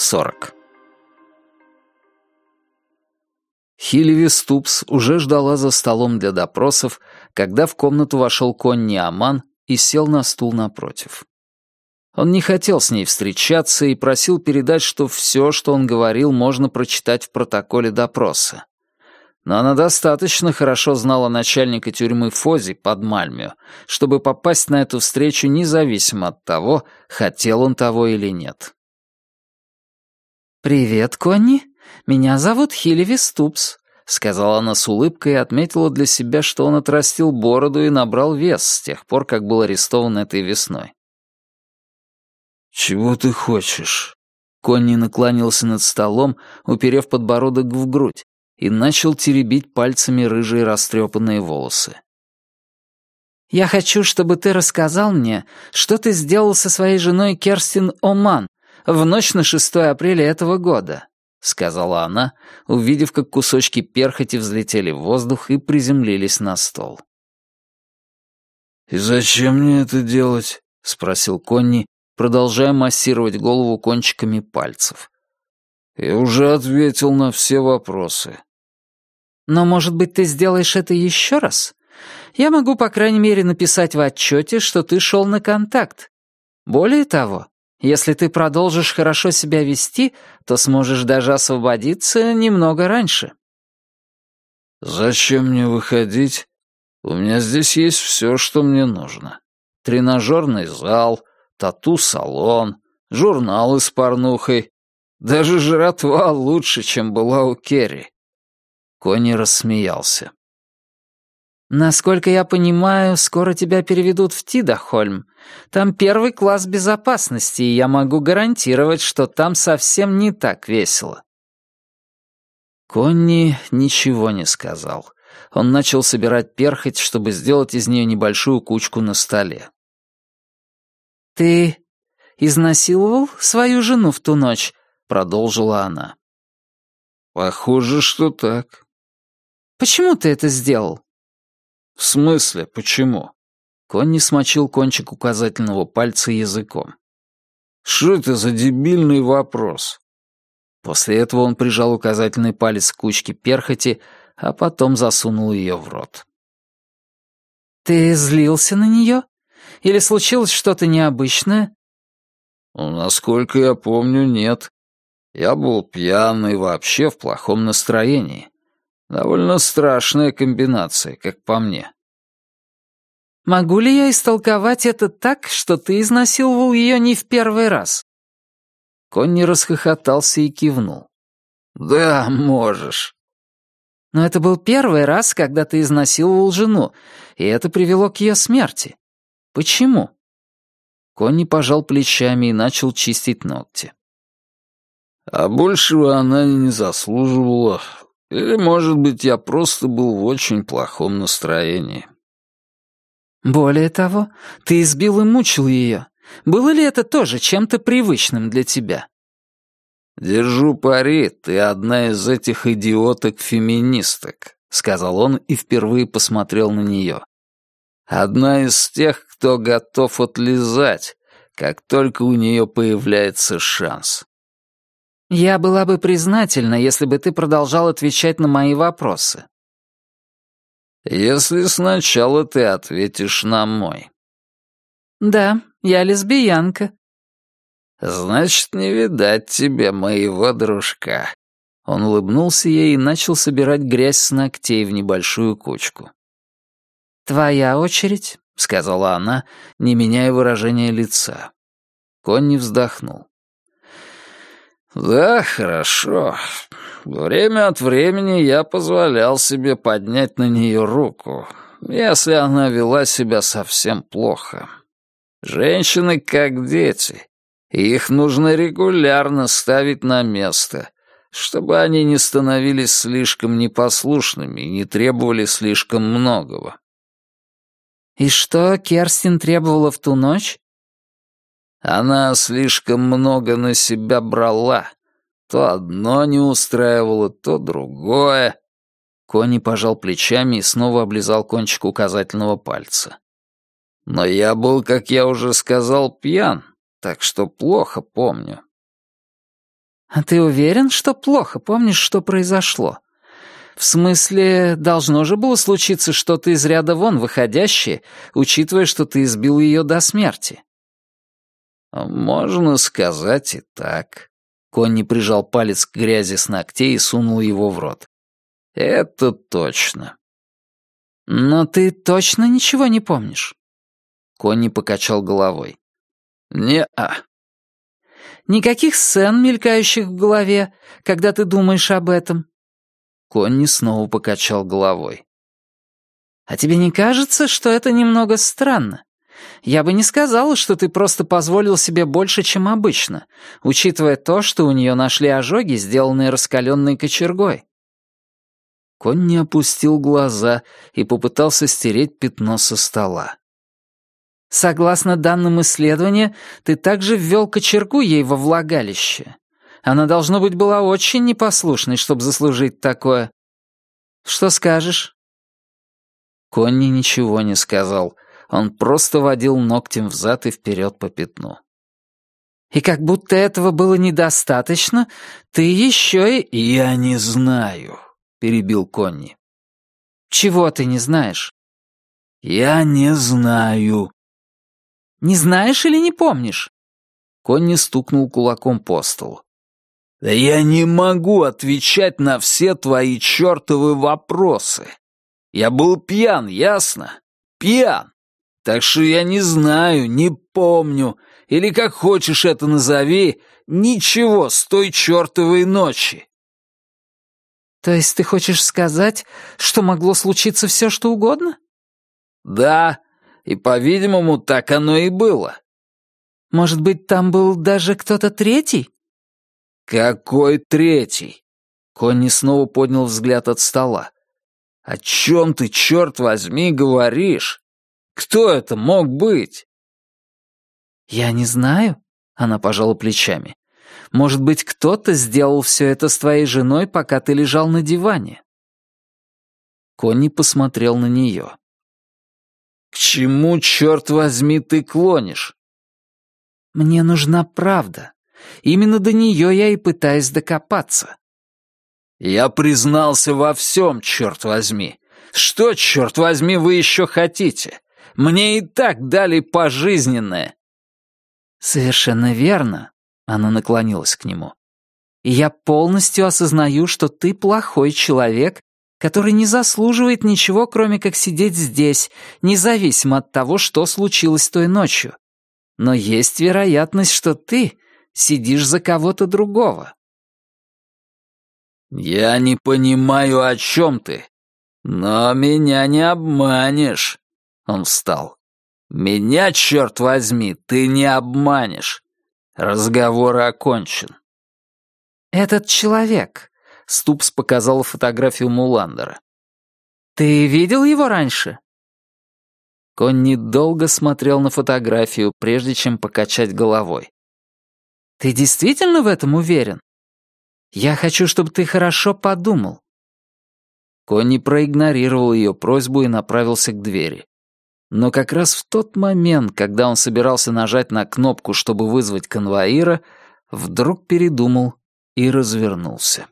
сорок. Хилеви Ступс уже ждала за столом для допросов, когда в комнату вошел Конни Аман и сел на стул напротив. Он не хотел с ней встречаться и просил передать, что все, что он говорил, можно прочитать в протоколе допроса. Но она достаточно хорошо знала начальника тюрьмы Фози под Мальмио, чтобы попасть на эту встречу независимо от того, хотел он того или нет. «Привет, Конни. Меня зовут Хилеви Ступс», — сказала она с улыбкой и отметила для себя, что он отрастил бороду и набрал вес с тех пор, как был арестован этой весной. «Чего ты хочешь?» Конни наклонился над столом, уперев подбородок в грудь, и начал теребить пальцами рыжие растрепанные волосы. «Я хочу, чтобы ты рассказал мне, что ты сделал со своей женой Керстин Оман в ночь на 6 апреля этого года», — сказала она, увидев, как кусочки перхоти взлетели в воздух и приземлились на стол. «И зачем мне это делать?» — спросил Конни, продолжая массировать голову кончиками пальцев. «Я уже ответил на все вопросы. Но, может быть, ты сделаешь это еще раз? Я могу, по крайней мере, написать в отчете, что ты шел на контакт. Более того, если ты продолжишь хорошо себя вести, то сможешь даже освободиться немного раньше». «Зачем мне выходить? У меня здесь есть все, что мне нужно. Тренажерный зал, тату-салон, журналы с порнухой. Даже жратва лучше, чем была у Керри. Кони рассмеялся. «Насколько я понимаю, скоро тебя переведут в Тидахольм. Там первый класс безопасности, и я могу гарантировать, что там совсем не так весело». Конни ничего не сказал. Он начал собирать перхоть, чтобы сделать из нее небольшую кучку на столе. «Ты изнасиловал свою жену в ту ночь?» — продолжила она. «Похоже, что так», Почему ты это сделал?» «В смысле, почему?» Конни смочил кончик указательного пальца языком. «Что это за дебильный вопрос?» После этого он прижал указательный палец к кучке перхоти, а потом засунул ее в рот. «Ты злился на нее? Или случилось что-то необычное?» «Насколько я помню, нет. Я был пьяный вообще в плохом настроении. Довольно страшная комбинация, как по мне. Могу ли я истолковать это так, что ты изнасиловал ее не в первый раз? Конни расхохотался и кивнул. Да, можешь. Но это был первый раз, когда ты изнасиловал жену, и это привело к ее смерти. Почему? Конни пожал плечами и начал чистить ногти. А большего она не заслуживала. Или, может быть, я просто был в очень плохом настроении. Более того, ты избил и мучил ее. Было ли это тоже чем-то привычным для тебя? «Держу пари, ты одна из этих идиоток-феминисток», — сказал он и впервые посмотрел на нее. «Одна из тех, кто готов отлизать, как только у нее появляется шанс. Я была бы признательна, если бы ты продолжал отвечать на мои вопросы. Если сначала ты ответишь на мой. Да, я лесбиянка. Значит, не видать тебе моего дружка. Он улыбнулся ей и начал собирать грязь с ногтей в небольшую кучку. «Твоя очередь», — сказала она, не меняя выражения лица. Конни вздохнул. «Да, хорошо. Время от времени я позволял себе поднять на нее руку, если она вела себя совсем плохо. Женщины как дети, их нужно регулярно ставить на место, чтобы они не становились слишком непослушными и не требовали слишком многого». «И что Керстин требовала в ту ночь?» Она слишком много на себя брала. То одно не устраивало, то другое. Кони пожал плечами и снова облизал кончик указательного пальца. Но я был, как я уже сказал, пьян, так что плохо помню. «А ты уверен, что плохо помнишь, что произошло? В смысле, должно же было случиться что-то из ряда вон выходящее, учитывая, что ты избил ее до смерти». «Можно сказать и так». Конни прижал палец к грязи с ногтей и сунул его в рот. «Это точно». «Но ты точно ничего не помнишь?» Конни покачал головой. «Не-а». «Никаких сцен, мелькающих в голове, когда ты думаешь об этом?» Конни снова покачал головой. «А тебе не кажется, что это немного странно? Я бы не сказала, что ты просто позволил себе больше, чем обычно, учитывая то, что у нее нашли ожоги, сделанные раскаленной кочергой». Конни опустил глаза и попытался стереть пятно со стола. Согласно данным исследования, ты также ввел кочергу ей во влагалище. Она, должно быть, была очень непослушной, чтобы заслужить такое. Что скажешь?» Конни ничего не сказал. Он просто водил ногтем взад и вперед по пятну. «И как будто этого было недостаточно, ты еще и...» «Я не знаю», — перебил Конни. «Чего ты не знаешь?» «Я не знаю», не знаешь или не помнишь?» Конни стукнул кулаком по столу. «Да я не могу отвечать на все твои чертовы вопросы. Я был пьян, ясно? Пьян. Так что я не знаю, не помню, или как хочешь это назови, ничего с той чертовой ночи». «То есть ты хочешь сказать, что могло случиться все, что угодно?» «Да, и, по-видимому, так оно и было. Может быть, там был даже кто-то третий? Какой третий? Конни снова поднял взгляд от стола. О чем ты, черт возьми, говоришь? Кто это мог быть? Я не знаю, она пожала плечами. Может быть, кто-то сделал все это с твоей женой, пока ты лежал на диване? Конни посмотрел на нее. «К чему, черт возьми, ты клонишь?» «Мне нужна правда. Именно до нее я и пытаюсь докопаться». «Я признался во всем, черт возьми. Что, черт возьми, вы еще хотите? Мне и так дали пожизненное». «Совершенно верно», — она наклонилась к нему. «И я полностью осознаю, что ты плохой человек который не заслуживает ничего, кроме как сидеть здесь, независимо от того, что случилось той ночью. Но есть вероятность, что ты сидишь за кого-то другого. «Я не понимаю, о чем ты, но меня не обманешь», — он встал. «Меня, черт возьми, ты не обманешь. Разговор окончен». «Этот человек, Ступс показал фотографию Муландера. «Ты видел его раньше?» Конни долго смотрел на фотографию, прежде чем покачать головой. «Ты действительно в этом уверен? Я хочу, чтобы ты хорошо подумал». Конни проигнорировал ее просьбу и направился к двери. Но как раз в тот момент, когда он собирался нажать на кнопку, чтобы вызвать конвоира, вдруг передумал и развернулся.